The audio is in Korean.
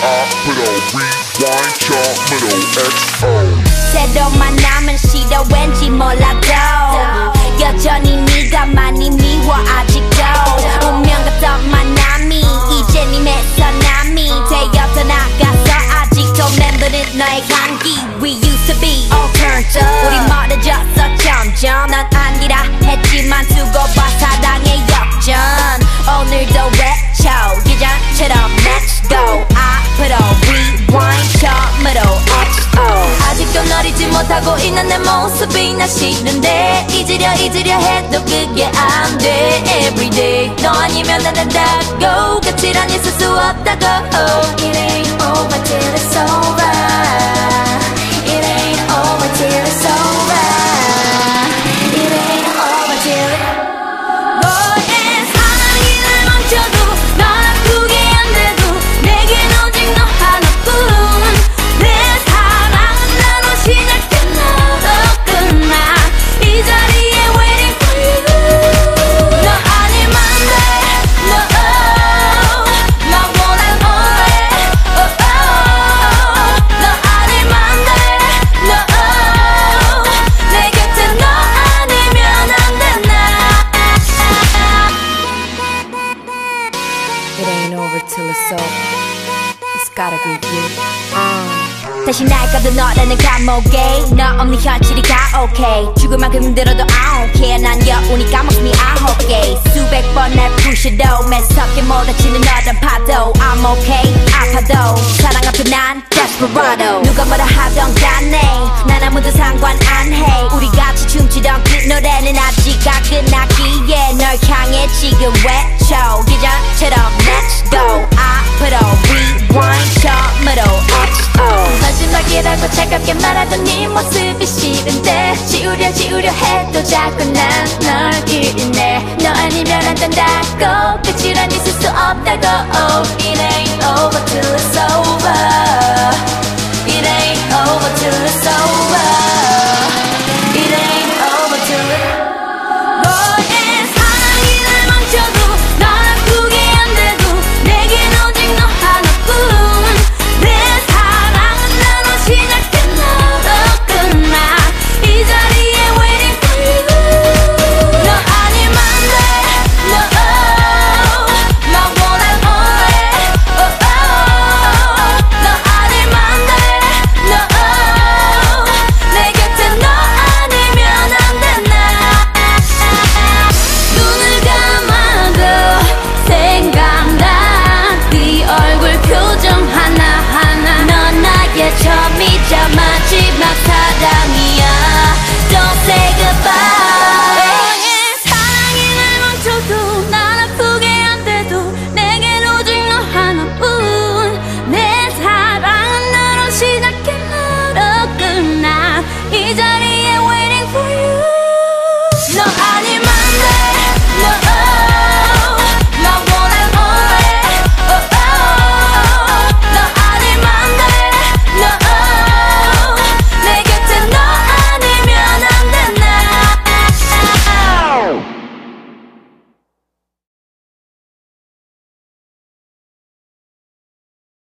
앞으로 rewind 처음으로 XO 새로 만나면 싫어 왠지 몰라도 여전히 네가 많이 미워 아직도 운명 같던 만남이 이제 네 매서남이 되어서 나가서 아직도 맴도는 너의 향기 We used to be all turned up 우리 멀어졌어 점점 난 아니라 했지만 두고 봐 사랑의 역전 오늘도 예전처럼 Go. 앞으로 rewind 처음으로 XO 아직도 널 잊지 못하고 있는 내 모습이 나 싫은데 잊으려 잊으려 해도 그게 안 돼. Everyday 너 아니면 안 된다고 끝이란 있을 수 없다고 It gotta be you. 다시 날 가도 너라는 감옥에 너 없는 현실이 가 okay. 죽을 만큼 힘들어도 I don't care. 난 여운이 까먹음이 아홉 개 수백 번날 부셔도 매섭게 몰아치는 너란 파도. I'm okay. 아파도. 사랑 앞에 난 desperado. 누가 뭐라 하던 간에 난 아무도 상관 안해. 우리 같이 춤추던 그 노래는 아직 안 끝났기에 널 향해 지금 외 차갑게 말하던 네 모습이 싫은데 지우려 지우려 해도 자꾸 난널 기리네. 너 아니면 안 된다고. 끝이란 있을 수 없다고. Oh, It ain't over till Yeah.